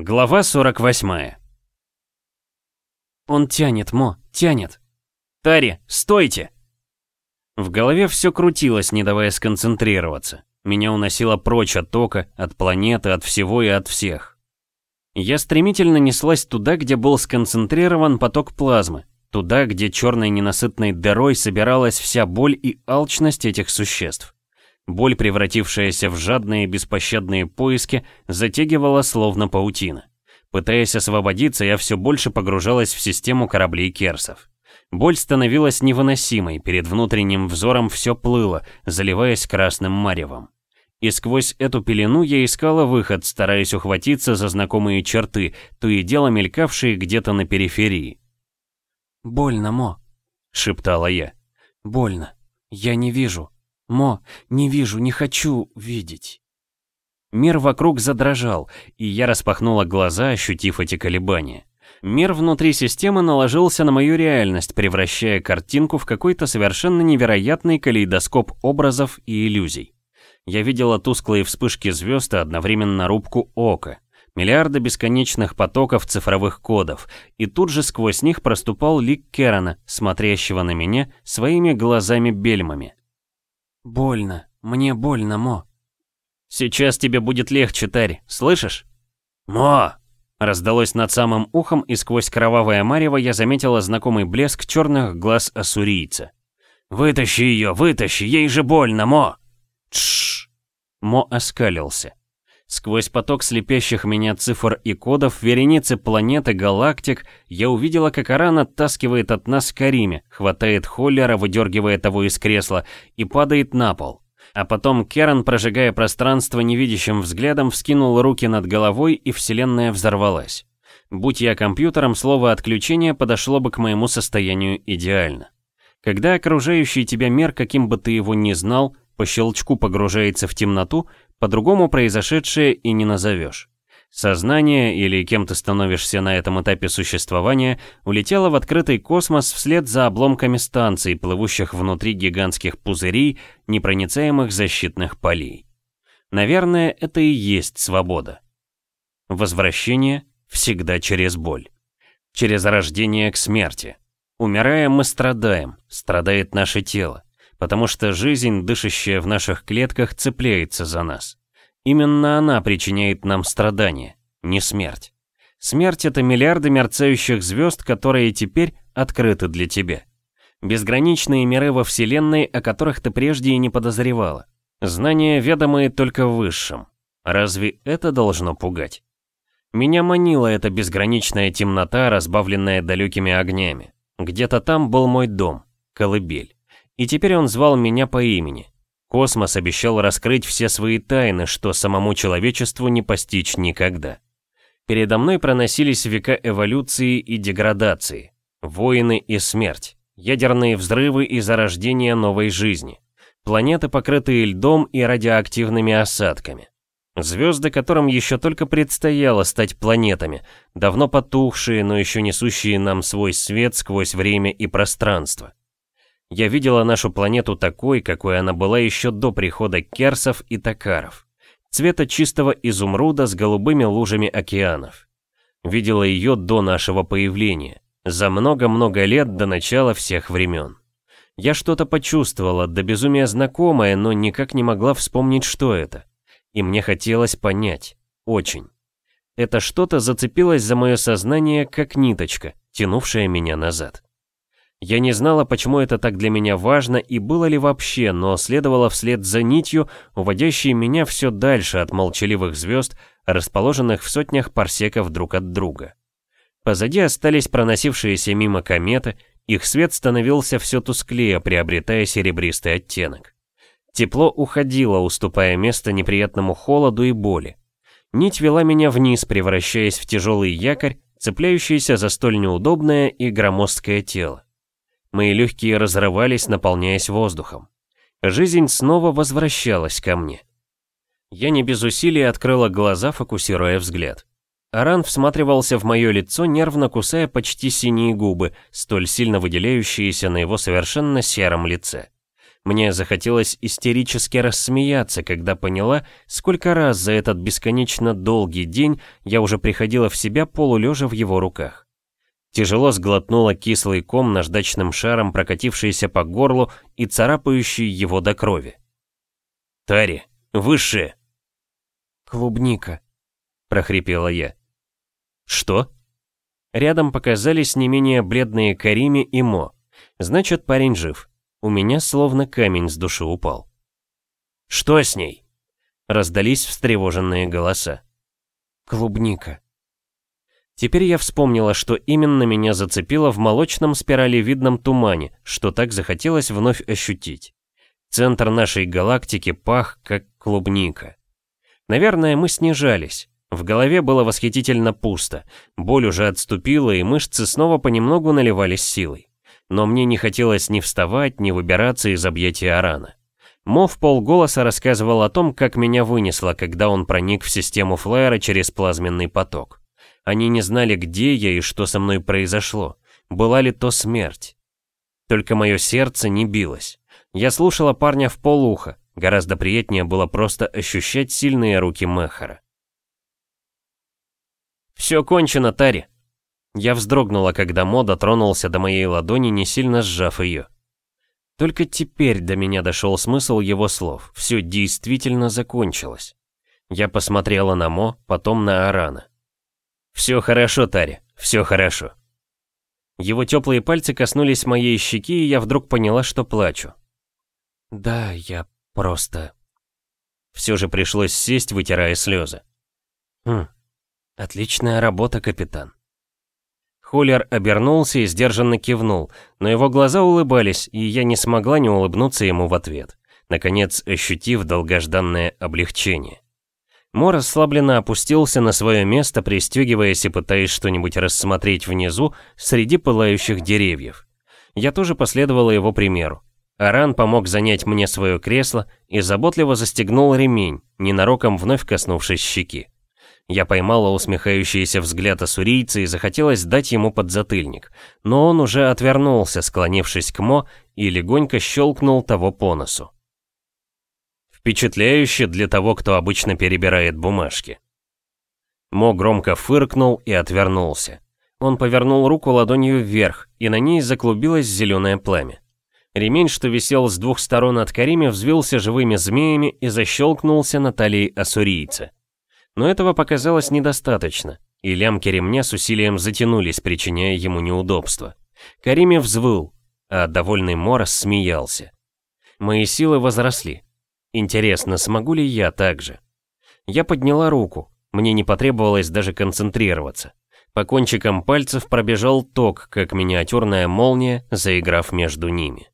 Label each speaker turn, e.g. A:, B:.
A: Глава 48 «Он тянет, Мо, тянет!» «Тари, стойте!» В голове все крутилось, не давая сконцентрироваться. Меня уносило прочь от тока, от планеты, от всего и от всех. Я стремительно неслась туда, где был сконцентрирован поток плазмы, туда, где черной ненасытной дырой собиралась вся боль и алчность этих существ. Боль, превратившаяся в жадные беспощадные поиски, затягивала словно паутина. Пытаясь освободиться, я все больше погружалась в систему кораблей Керсов. Боль становилась невыносимой, перед внутренним взором все плыло, заливаясь красным маревом. И сквозь эту пелену я искала выход, стараясь ухватиться за знакомые черты, то и дело мелькавшие где-то на периферии.
B: «Больно, Мо», — шептала я. «Больно. Я не вижу. Мо, не вижу, не хочу видеть.
A: Мир вокруг задрожал, и я распахнула глаза, ощутив эти колебания. Мир внутри системы наложился на мою реальность, превращая картинку в какой-то совершенно невероятный калейдоскоп образов и иллюзий. Я видела тусклые вспышки звезд и одновременно рубку ока, миллиарды бесконечных потоков цифровых кодов, и тут же сквозь них проступал лик Керана, смотрящего на меня своими глазами-бельмами.
B: «Больно. Мне больно, Мо».
A: «Сейчас тебе будет легче, Тари. Слышишь?» «Мо!» Раздалось над самым ухом, и сквозь кровавое марево я заметила знакомый блеск черных глаз ассурийца. «Вытащи ее, вытащи, ей же больно, Мо!» «Тшшш!» Мо оскалился. Сквозь поток слепящих меня цифр и кодов, вереницы планет и галактик, я увидела, как Аран оттаскивает от нас Кариме, хватает Холлера, выдергивая того из кресла, и падает на пол. А потом Керан, прожигая пространство невидящим взглядом, вскинул руки над головой, и вселенная взорвалась. Будь я компьютером, слово «отключение» подошло бы к моему состоянию идеально. Когда окружающий тебя мир, каким бы ты его ни знал, по щелчку погружается в темноту, по-другому произошедшее и не назовешь. Сознание, или кем ты становишься на этом этапе существования, улетело в открытый космос вслед за обломками станций, плывущих внутри гигантских пузырей, непроницаемых защитных полей. Наверное, это и есть свобода. Возвращение всегда через боль. Через рождение к смерти. Умирая, мы страдаем, страдает наше тело потому что жизнь, дышащая в наших клетках, цепляется за нас. Именно она причиняет нам страдания, не смерть. Смерть — это миллиарды мерцающих звезд, которые теперь открыты для тебя. Безграничные миры во Вселенной, о которых ты прежде и не подозревала. Знания, ведомые только высшим. Разве это должно пугать? Меня манила эта безграничная темнота, разбавленная далекими огнями. Где-то там был мой дом, колыбель. И теперь он звал меня по имени. Космос обещал раскрыть все свои тайны, что самому человечеству не постичь никогда. Передо мной проносились века эволюции и деградации, войны и смерть, ядерные взрывы и зарождение новой жизни, планеты, покрытые льдом и радиоактивными осадками. Звезды, которым еще только предстояло стать планетами, давно потухшие, но еще несущие нам свой свет сквозь время и пространство. Я видела нашу планету такой, какой она была еще до прихода керсов и такаров. Цвета чистого изумруда с голубыми лужами океанов. Видела ее до нашего появления, за много-много лет до начала всех времен. Я что-то почувствовала, до безумия знакомое, но никак не могла вспомнить, что это. И мне хотелось понять. Очень. Это что-то зацепилось за мое сознание, как ниточка, тянувшая меня назад. Я не знала, почему это так для меня важно и было ли вообще, но следовало вслед за нитью, уводящей меня все дальше от молчаливых звезд, расположенных в сотнях парсеков друг от друга. Позади остались проносившиеся мимо кометы, их свет становился все тусклее, приобретая серебристый оттенок. Тепло уходило, уступая место неприятному холоду и боли. Нить вела меня вниз, превращаясь в тяжелый якорь, цепляющийся за столь неудобное и громоздкое тело. Мои легкие разрывались, наполняясь воздухом. Жизнь снова возвращалась ко мне. Я не без усилий открыла глаза, фокусируя взгляд. Аран всматривался в мое лицо, нервно кусая почти синие губы, столь сильно выделяющиеся на его совершенно сером лице. Мне захотелось истерически рассмеяться, когда поняла, сколько раз за этот бесконечно долгий день я уже приходила в себя полулежа в его руках. Тяжело сглотнула кислый ком наждачным шаром, прокатившийся по горлу и царапающий его до крови. «Тари, высшее!»
B: «Клубника», — прохрипела я.
A: «Что?» Рядом показались не менее бледные Карими и Мо. Значит, парень жив. У меня словно камень с души упал. «Что с ней?» Раздались встревоженные голоса.
B: «Клубника».
A: Теперь я вспомнила, что именно меня зацепило в молочном спиралевидном тумане, что так захотелось вновь ощутить. Центр нашей галактики пах, как клубника. Наверное, мы снижались. В голове было восхитительно пусто, боль уже отступила, и мышцы снова понемногу наливались силой. Но мне не хотелось ни вставать, ни выбираться из объятия Арана. Мо в полголоса рассказывал о том, как меня вынесло, когда он проник в систему флайера через плазменный поток. Они не знали, где я и что со мной произошло. Была ли то смерть? Только мое сердце не билось. Я слушала парня в полуха. Гораздо приятнее было просто ощущать сильные руки Мехара. «Все кончено, Тари!» Я вздрогнула, когда Мо дотронулся до моей ладони, не сильно сжав ее. Только теперь до меня дошел смысл его слов. Все действительно закончилось. Я посмотрела на Мо, потом на Арана. «Все хорошо, Тари, все хорошо». Его теплые пальцы коснулись моей щеки, и я вдруг поняла, что плачу.
B: «Да, я просто...»
A: Все же пришлось сесть, вытирая слезы.
B: «Хм, отличная работа, капитан».
A: Холлер обернулся и сдержанно кивнул, но его глаза улыбались, и я не смогла не улыбнуться ему в ответ, наконец ощутив долгожданное облегчение. Мо расслабленно опустился на свое место, пристегиваясь и пытаясь что-нибудь рассмотреть внизу среди пылающих деревьев. Я тоже последовала его примеру. Аран помог занять мне свое кресло и заботливо застегнул ремень, ненароком вновь коснувшись щеки. Я поймала усмехающийся взгляд ассурийца и захотелось дать ему подзатыльник, но он уже отвернулся, склонившись к Мо, и легонько щелкнул того по носу. Впечатляюще для того, кто обычно перебирает бумажки. Мо громко фыркнул и отвернулся. Он повернул руку ладонью вверх, и на ней заклубилось зеленое пламя. Ремень, что висел с двух сторон от Кариме, взвился живыми змеями и защелкнулся на талии ассурийца. Но этого показалось недостаточно, и лямки ремня с усилием затянулись, причиняя ему неудобства. Кариме взвыл, а довольный Морос смеялся. Мои силы возросли. Интересно, смогу ли я так же? Я подняла руку, мне не потребовалось даже концентрироваться. По кончикам пальцев пробежал ток, как миниатюрная молния, заиграв между ними.